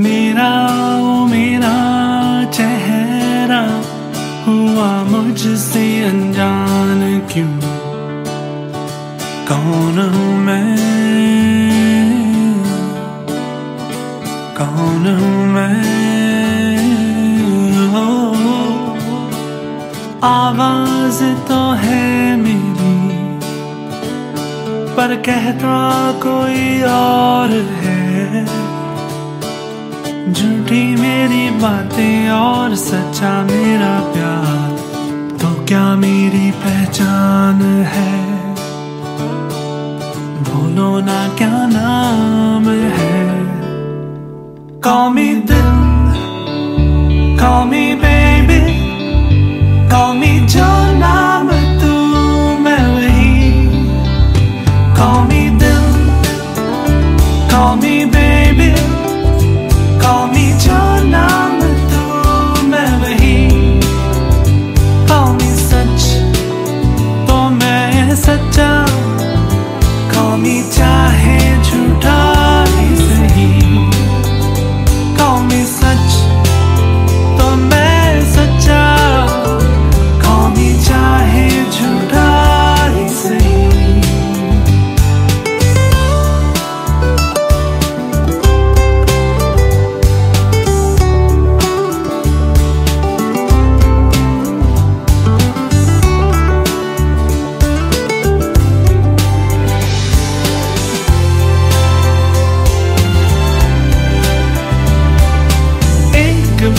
मेरा, ओ मेरा चेहरा हुआ मुझसे अनजान क्यों? कौन हूँ मैं? कौन हूँ मैं? हो आवाज़ तो है मेरी, पर कहता कोई और है। बातें और सच्चा मेरा प्यार तो क्या मेरी पहचान है? बोलो ना क्या नाम है? कौमी दिल, कौमी बेबी कौमी जो नाम तू मैं वही। कौमी दिल Call me baby Cầm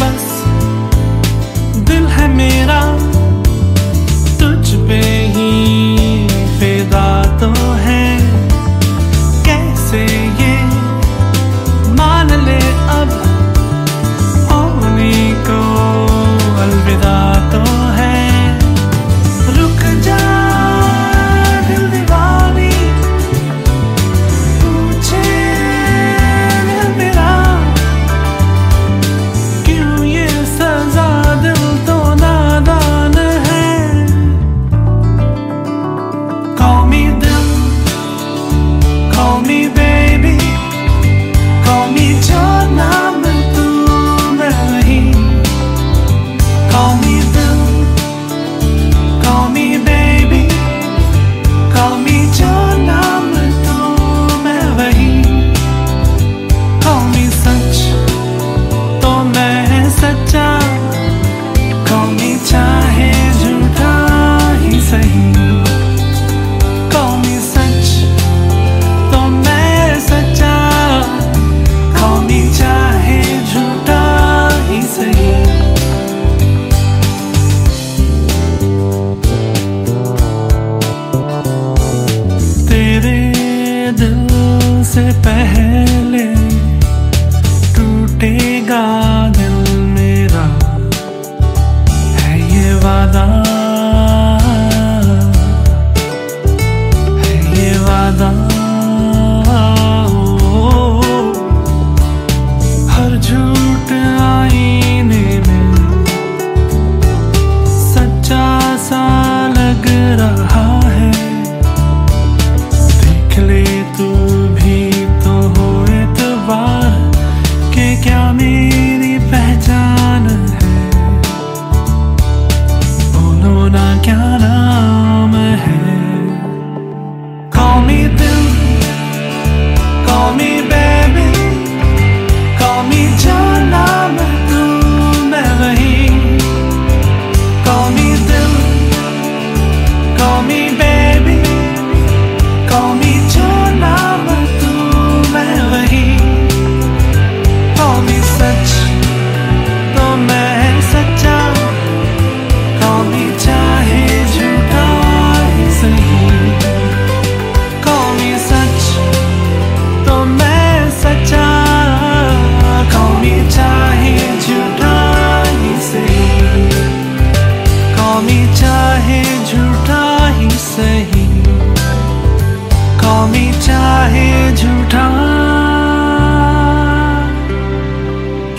स्वामी चाहे झूठा।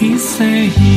इसे ही